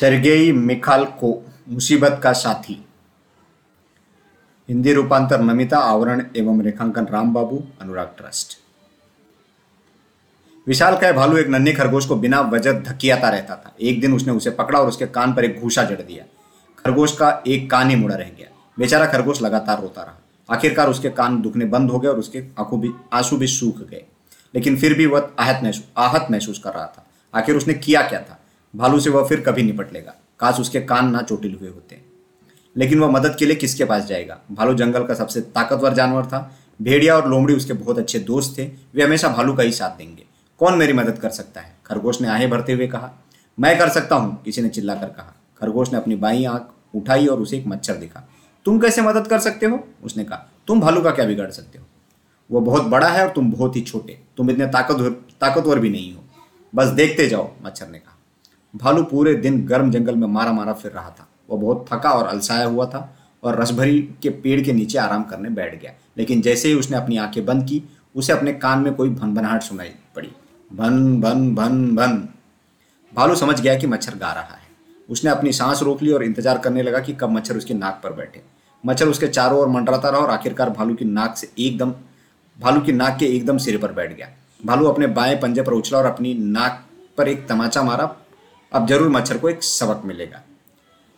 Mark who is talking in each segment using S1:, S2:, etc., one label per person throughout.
S1: Sergei मिखाल को मुसीबत का साथी। हिंदी रूपांतर नमिता, आवरण एवं रेखांकन राम बाबू, अनुराग ट्रस्ट। विशाल का भालू एक नन्हे खरगोश को बिना वजह धकियाता रहता था। एक दिन उसने उसे पकड़ा और उसके कान पर एक घूसा जड़ दिया। खरगोश का एक कान ही मुड़ा रह गया। बेचारा खरगोश लगातार रोता रहा। आखिरकार उसके कान दुखने बंद हो गए और उसके आँखों भी, आँसू भी सूख गए। लेकिन फिर भी वह आहत महसूस आहत महसूस कर रहा था। आखिर उसने किया क्या था? भालू से वह फिर कभी निपट लेगा काश उसके कान ना चोटिल हुए होते। लेकिन वह मदद के लिए किसके पास जाएगा? भालू जंगल का सबसे ताकतवर जानवर था। भेड़िया और लोमड़ी उसके बहुत अच्छे दोस्त थे। वे हमेशा भालू का ही साथ देंगे। कौन मेरी मदद कर सकता है? खरगोश ने आहें भरते हुए कहा। मैं कर सकता हूँ, किसी ने चिल्लाकर कहा। खरगोश ने अपनी बाई आँख उठाई और उसे एक मच्छर दिखा। तुम कैसे मदद कर सकते हो? उसने कहा। तुम भालू का क्या बिगाड़ सकते हो? वो बहुत बड़ा है और तुम बहुत ही छोटे। तुम इतने ताकतवर ताकतवर भी नहीं हो। बस देखते जाओ, मच्छर ने कहा। भालू पूरे दिन गर्म जंगल में मारा मारा फिर रहा था। वह बहुत थका और अलसाया हुआ था और रसभरी के पेड़ के नीचे आराम करने बैठ गया। लेकिन जैसे ही उसने अपनी आँखें बंद की, उसे अपने कान में कोई भनभनाहट सुनाई पड़ी। भन भन भन भन। भालू समझ गया कि मच्छर गा रहा है। उसने अपनी सांस रोक ली और इंतज़ार करने लगा कि कब मच्छर उसकी नाक पर बैठे। मच्छर उसके चारों ओर मंडराता रहा और आखिरकार भालू की नाक से एकदम, भालू की नाक के एकदम सिरे पर बैठ गया। भालू अपने बाएँ पंजे पर उछला और अपनी नाक पर एक तमाचा मारा। अब ज़रूर मच्छर को एक सबक मिलेगा।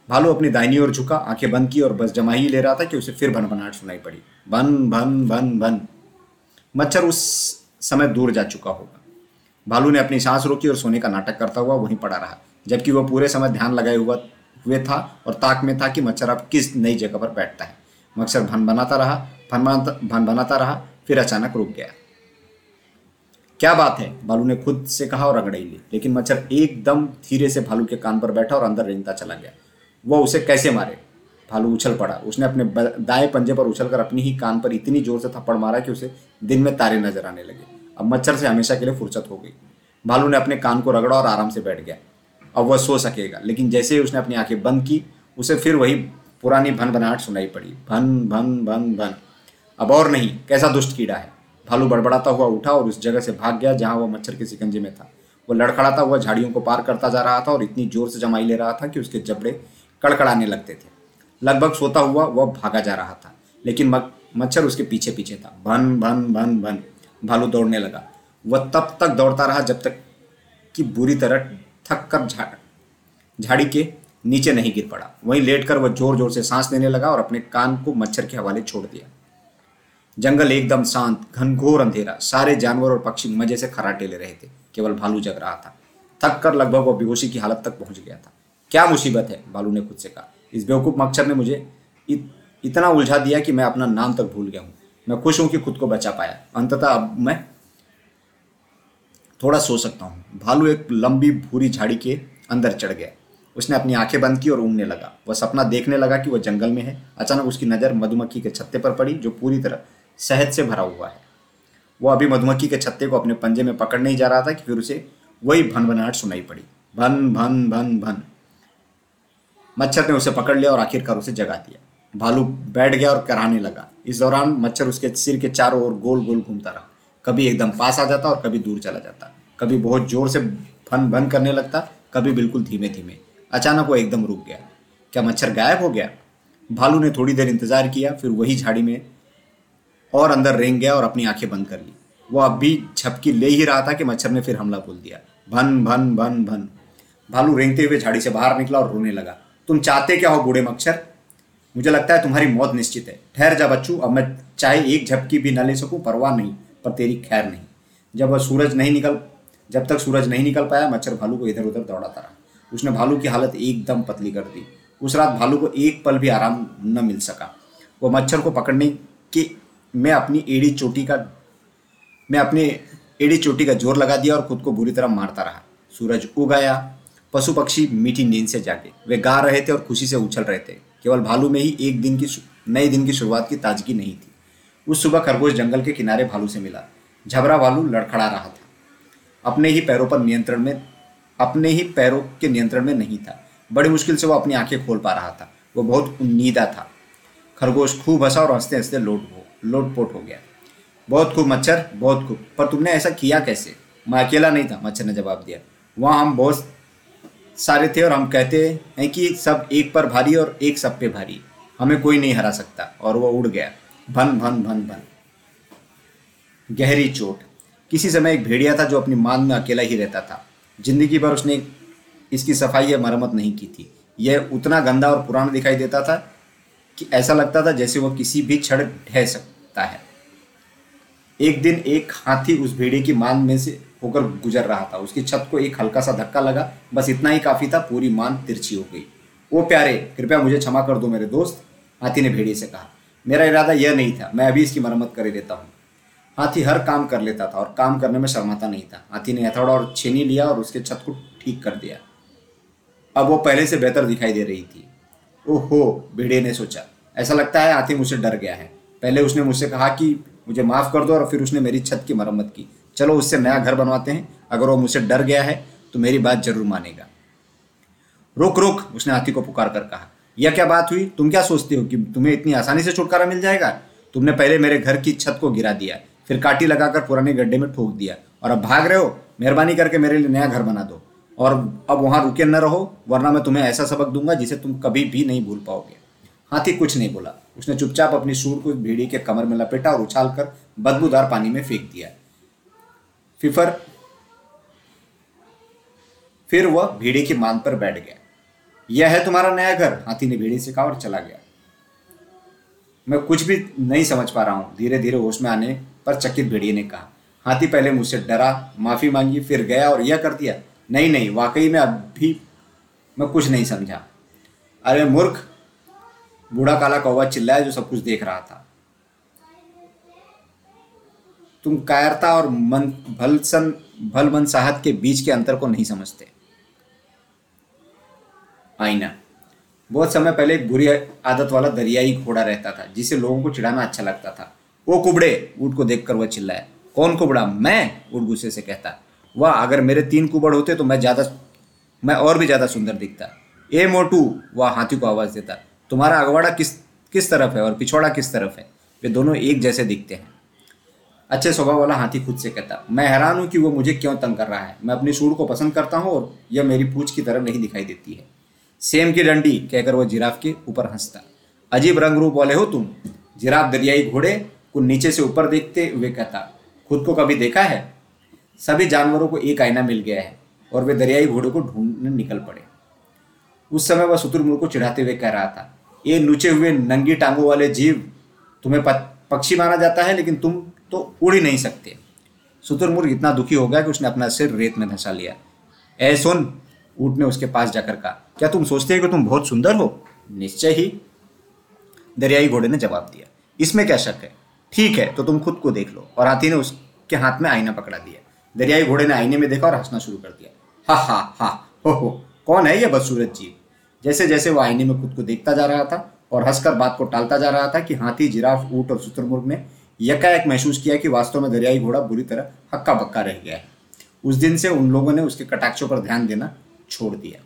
S1: भालू अपनी दाहिनी ओर झुका, आँखें बंद की और बस जमा ही ले रहा था कि उसे फिर भनभनाहट सुनाई पड़ी। बन भन भन भन। मच्छर उस समय दूर जा चुका होगा। भालू ने अपनी सांस रोकी और सोने का नाटक करता हुआ वहीं पड़ा रहा, जबकि वह पूरे समय ध्यान लगाए हुआ, हुए था और ताक में था कि मच्छर अब किस नई जगह पर बैठता है। मच्छर भन बनाता रहा भन भन बनाता रहा, फिर अचानक रुक गया। क्या बात है? भालू ने खुद से कहा और अगड़ई ली, लेकिन मच्छर एकदम धीरे से भालू के कान पर बैठा और अंदर रेंगता चला गया। वह उसे कैसे मारे? भालू उछल पड़ा। उसने अपने दाएँ पंजे पर उछलकर अपनी ही कान पर इतनी ज़ोर से थप्पड़ मारा कि उसे दिन में तारे नज़र आने लगे। अब मच्छर से हमेशा के लिए फुर्सत हो गई। भालू ने अपने कान को रगड़ा और आराम से बैठ गया। अब वह सो सकेगा, लेकिन जैसे ही उसने अपनी आँखें बंद की, उसे फिर वही पुरानी भन भनाहट सुनाई पड़ी। भन भन भन भन। अब और नहीं, कैसा दुष्ट कीड़ा है? भालू बड़बड़ाता हुआ उठा और उस जगह से भाग गया जहाँ वह मच्छर के सिकंजे में था। वो लड़खड़ाता हुआ झाड़ियों को पार करता जा रहा था और इतनी ज़ोर से जमाई ले रहा था कि उसके जबड़े कड़कड़ाने लगते थे। लगभग सोता हुआ वह भागा जा रहा था, लेकिन मच्छर उसके पीछे पीछे था। भन भन भन भन, भालू दौड़ने लगा। वह तब तक दौड़ता रहा जब तक कि बुरी तरह थक कर झाड़ी के नीचे नहीं गिर पड़ा। वहीं लेटकर वह ज़ोर ज़ोर से सांस लेने लगा और अपने कान को मच्छर के हवाले छोड़ दिया। जंगल एकदम शांत घनघोर अंधेरा। सारे जानवर और पक्षी मज़े से खराटे ले रहे थे। केवल भालू जग रहा था। थक कर लगभग वह बेहोशी की हालत तक पहुँच गया था। क्या मुसीबत है? भालू ने खुद से कहा। इस बेवकूफ़ मच्छर ने मुझे इत, इतना उलझा दिया कि मैं अपना नाम तक भूल गया हूँ। मैं खुश हूँ कि खुद को बचा पाया। अंततः अब मैं थोड़ा सो सकता हूँ। भालू एक लंबी भूरी झाड़ी के अंदर चढ़ गया। उसने अपनी आँखें बंद की और ऊँगने लगा। वह सपना देखने लगा कि वह जंगल में है। अचानक उसकी नज़र मधुमक्खी के छत्ते पर पड़ी जो पूरी तरह शहद से भरा हुआ है। वो अभी मधुमक्खी के छत्ते को अपने पंजे में पकड़ नहीं जा रहा था कि फिर उसे वही भन भनाहट सुनाई पड़ी। भन भन भन भन। मच्छर ने उसे पकड़ लिया और आखिरकार उसे जगा दिया। भालू बैठ गया और कराने लगा। इस दौरान मच्छर उसके सिर के चारों ओर गोल गोल घूमता रहा। कभी एकदम पास आ जाता और कभी दूर चला जाता। कभी बहुत ज़ोर से भन भन करने लगता, कभी बिल्कुल धीमे धीमे अचानक वो एकदम रुक गया। क्या मच्छर गायब हो गया? भालू ने थोड़ी देर इंतज़ार किया, फिर वही झाड़ी में और अंदर रेंग गया और अपनी आँखें बंद कर ली। वो अब भी झपकी ले ही रहा था कि मच्छर ने फिर हमला बोल दिया। भन भन भन भन। भालू रेंगते हुए झाड़ी से बाहर निकला और रोने लगा। तुम चाहते क्या हो बूढ़े मच्छर? मुझे लगता है तुम्हारी मौत निश्चित है। ठहर जा बच्चू, अब मैं चाहे एक झपकी भी न ले सकूँ, परवाह नहीं, पर तेरी खैर नहीं। जब वह सूरज नहीं निकल, जब तक सूरज नहीं निकल पाया, मच्छर भालू को इधर उधर दौड़ाता रहा। उसने भालू की हालत एकदम पतली कर दी। उस रात भालू को एक पल भी आराम न मिल सका। वो मच्छर को पकड़ने के मैं अपनी एड़ी चोटी का, मैं अपने एड़ी चोटी का ज़ोर लगा दिया और खुद को बुरी तरह मारता रहा। सूरज उग आया, पशु पक्षी मीठी नींद से जागे। वे गा रहे थे और खुशी से उछल रहे थे। केवल भालू में ही एक दिन की नए दिन की शुरुआत की ताजगी नहीं थी। उस सुबह खरगोश जंगल के किनारे भालू से मिला। झबरा भालू लड़खड़ा रहा था। अपने ही पैरों पर नियंत्रण में, अपने ही पैरों के नियंत्रण में नहीं था। बड़ी मुश्किल से वो अपनी आँखें खोल पा रहा था। वो बहुत उन्नीदा था। खरगोश खूब हंसा और हँसते हँसते लौट हो लोटपोट हो गया। बहुत खूब मच्छर, बहुत खूब। पर तुमने ऐसा किया कैसे? मैं अकेला नहीं था, मच्छर ने जवाब दिया। वहाँ हम बहुत सारे थे और हम कहते हैं कि सब एक पर भारी और एक सब पे भारी। हमें कोई नहीं हरा सकता और वह उड़ गया। भन भन भन भन। गहरी चोट। किसी समय एक भेड़िया था जो अपनी मान में अकेला ही रहता था। ज़िंदगी भर उसने इसकी सफ़ाई या मरम्मत नहीं की थी। यह उतना गंदा और पुराना दिखाई देता था कि ऐसा लगता था जैसे वह किसी भी क्षण ढह सकता है। एक दिन एक हाथी उस भेड़िए की मान में से होकर गुजर रहा था। उसकी छत को एक हल्का सा धक्का लगा। बस इतना ही काफ़ी था, पूरी मान तिरछी हो गई। वो प्यारे, कृपया मुझे क्षमा कर दो मेरे दोस्त, हाथी ने भेड़िए से कहा। मेरा इरादा यह नहीं था, मैं अभी इसकी मरम्मत कर देता हूँ। हाथी हर काम कर लेता था और काम करने में शर्माता नहीं था। हाथी ने हथौड़ा और छेनी लिया और उसके छत को ठीक कर दिया। अब वो पहले से बेहतर दिखाई दे रही थी। ओहो भेड़िए ने सोचा। ऐसा लगता है हाथी मुझसे डर गया है। पहले उसने मुझसे कहा कि मुझे माफ़ कर दो और फिर उसने मेरी छत की मरम्मत की। चलो, उससे नया घर बनवाते हैं। अगर वो मुझसे डर गया है तो मेरी बात ज़रूर मानेगा। रुक रुक, उसने हाथी को पुकार कर कहा। यह क्या बात हुई? तुम क्या सोचते हो कि तुम्हें इतनी आसानी से छुटकारा मिल जाएगा? तुमने पहले मेरे घर की छत को गिरा दिया, फिर काटी लगाकर पुराने गड्ढे में ठोक दिया। और अब भाग रहे हो? मेहरबानी करके मेरे लिए नया घर बना दो। और अब वहाँ रुके न रहो, वरना मैं तुम्हें ऐसा सबक दूँगा जिसे तुम कभी भी नहीं भूल पाओगे। हाथी कुछ नहीं बोला। उसने चुपचाप अपनी सूर को भेड़ी के कमर में लपेटा और उछाल कर बदबूदार पानी में फेंक दिया। फिफर फिर वह भेड़े की मांग पर बैठ गया। यह है तुम्हारा नया घर, हाथी ने भेड़े से कहा और चला गया। मैं कुछ भी नहीं समझ पा रहा हूँ। धीरे धीरे होश में आने पर चकित भेड़िए ने कहा। हाथी पहले मुझसे डरा, माफ़ी मांगी, फिर गया और यह कर दिया। नहीं नहीं, वाकई में अभी मैं कुछ नहीं समझा। अरे मूर्ख, बूढ़ा काला कौवा चिल्लाया जो सब कुछ देख रहा था। तुम कायरता और मन, भलसन भल मन साहत के बीच के अंतर को नहीं समझते। आईना, बहुत समय पहले एक बुरी आदत वाला दरियाई घोड़ा रहता था, जिसे लोगों को चिढ़ाना अच्छा लगता था। वो कुबड़े, ऊट को देखकर वह चिल्लाया, कौन कुबड़ा? मैं? ऊट गुस्से से कहता वाह, अगर मेरे तीन कुबड़ होते तो मैं ज़्यादा मैं और भी ज़्यादा सुंदर दिखता। ए मोटू, वह, हाथी को आवाज़ देता। तुम्हारा अगवाड़ा किस किस तरफ़ है और पिछवाड़ा किस तरफ़ है? वे दोनों एक जैसे दिखते हैं। अच्छे स्वभाव वाला हाथी खुद से कहता, मैं हैरान हूँ कि वो मुझे क्यों तंग कर रहा है। मैं अपनी सूर को पसंद करता हूँ और यह मेरी पूछ की तरह नहीं दिखाई देती है। सेम की डंडी, कहकर वह जिराफ के ऊपर हंसता। अजीब रंग रूप वाले हो तुम। जिराफ दरियाई घोड़े को नीचे से ऊपर देखते हुए कहता, खुद को कभी देखा है? सभी जानवरों को एक आईना मिल गया है और वे दरियाई घोड़े को ढूँढने निकल पड़े। उस समय वह शुतुरमुर्ग को चिढ़ाते हुए कह रहा था, ये नुचे हुए नंगी टांगों वाले जीव तुम्हें पक्षी माना जाता है, लेकिन तुम तो उड़ ही नहीं सकते। शुतुरमुर्ग इतना दुखी हो गया कि उसने अपना सिर रेत में धंसा लिया। ऐ सुन, ऊट ने उसके पास जाकर कहा, क्या तुम सोचते हो कि तुम बहुत सुंदर हो? निश्चय ही, दरियाई घोड़े ने जवाब दिया। इसमें क्या शक है? ठीक है तो तुम खुद को देख लो, और हाथी ने उसके हाथ में आईना पकड़ा दिया। दरियाई घोड़े ने आईने में देखा और हंसना शुरू कर दिया। हा हा हा, हो हो, कौन है यह बदसूरत जीव? जैसे जैसे वो आईने में खुद को देखता जा रहा था और हंसकर बात को टालता जा रहा था कि हाथी, जिराफ, ऊट और शुतुरमुर्ग ने यकायक महसूस किया कि वास्तव में दरियाई घोड़ा बुरी तरह हक्का बक्का रह गया है। उस दिन से उन लोगों ने उसके कटाक्षों पर ध्यान देना छोड़ दिया।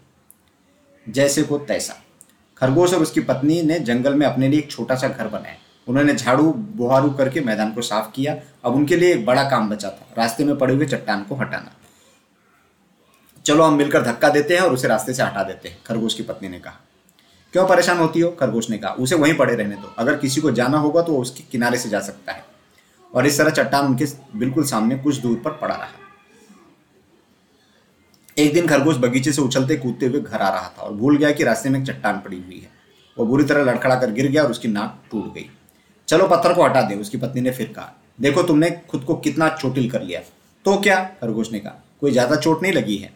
S1: जैसे को तैसा। खरगोश और उसकी पत्नी ने जंगल में अपने लिए एक छोटा सा घर बनाया। उन्होंने झाड़ू बुहारू करके मैदान को साफ़ किया। अब उनके लिए एक बड़ा काम बचा था। रास्ते में पड़े हुए चट्टान को हटाना। चलो हम मिलकर धक्का देते हैं और उसे रास्ते से हटा देते हैं, खरगोश की पत्नी ने कहा। क्यों परेशान होती हो? खरगोश ने कहा। उसे वहीं पड़े रहने दो। अगर किसी को जाना होगा तो उसके किनारे से जा सकता है। और इस तरह चट्टान उनके बिल्कुल सामने कुछ दूर पर पड़ा रहा। एक दिन खरगोश बगीचे से उछलते कूदते हुए घर आ रहा था और भूल गया कि रास्ते में एक चट्टान पड़ी हुई है। वो बुरी तरह लड़खड़ा कर गिर गया और उसकी नाक टूट गई। चलो पत्थर को हटा दे, उसकी पत्नी ने फिर कहा, देखो तुमने खुद को कितना चोटिल कर लिया। तो क्या? खरगोश ने कहा, कोई ज़्यादा चोट नहीं लगी है?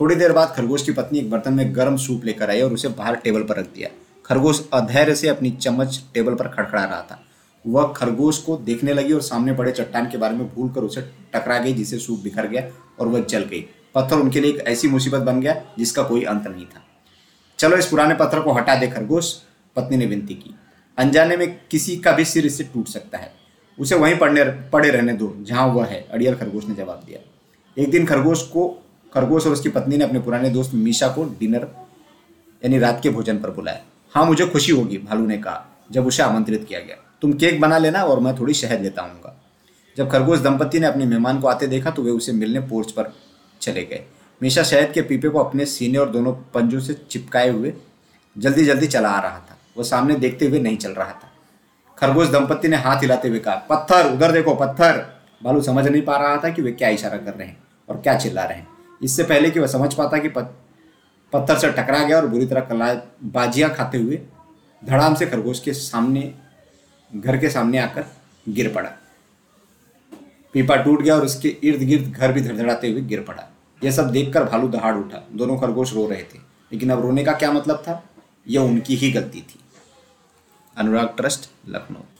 S1: थोड़ी देर बाद खरगोश की पत्नी एक बर्तन में गर्म सूप लेकर आई और उसे बाहर टेबल पर रख दिया। खरगोश अधैर्य से अपनी चम्मच टेबल पर खड़खड़ा रहा था। वह खरगोश को देखने लगी और सामने पड़े चट्टान के बारे में भूल कर उसे टकरा गई, जिसे सूप बिखर गया और वह जल गई। पत्थर उनके लिए एक ऐसी मुसीबत बन गया जिसका कोई अंत नहीं था। चलो इस पुराने पत्थर को हटा दे खरगोश, पत्नी ने विनती की। अनजाने में किसी का भी सिर इससे टूट सकता है। उसे वहीं पड़ने पड़े रहने दो, जहाँ वह है, अड़ियल खरगोश ने जवाब दिया। एक दिन खरगोश को, खरगोश और उसकी पत्नी ने अपने पुराने दोस्त मीशा को डिनर, यानी रात के भोजन पर बुलाया। हाँ मुझे खुशी होगी, भालू ने कहा, जब उसे आमंत्रित किया गया। तुम केक बना लेना और मैं थोड़ी शहद लेता आऊँगा जब खरगोश दंपति ने अपने मेहमान को आते देखा तो वे उसे मिलने पोर्च पर चले गए। मीशा शहद के पीपे को अपने सीने और दोनों पंजों से चिपकाए हुए जल्दी जल्दी चला आ रहा था। वो सामने देखते हुए नहीं चल रहा था। खरगोश दंपत्ति ने हाथ हिलाते हुए कहा, पत्थर, उधर देखो पत्थर। बालू समझ नहीं पा रहा था कि वे क्या इशारा कर रहे हैं और क्या चिल्ला रहे हैं। इससे पहले कि वह समझ पाता कि पत्थर से टकरा गया और बुरी तरह कला, बाजियाँ खाते हुए धड़ाम से खरगोश के सामने, घर के सामने आकर गिर पड़ा। पीपा टूट गया और उसके इर्द गिर्द घर भी धड़धड़ाते हुए गिर पड़ा। यह सब देखकर भालू दहाड़ उठा। दोनों खरगोश रो रहे थे। लेकिन अब रोने का क्या मतलब था? यह उनकी ही गलती थी। अनुराग ट्रस्ट लखनऊ।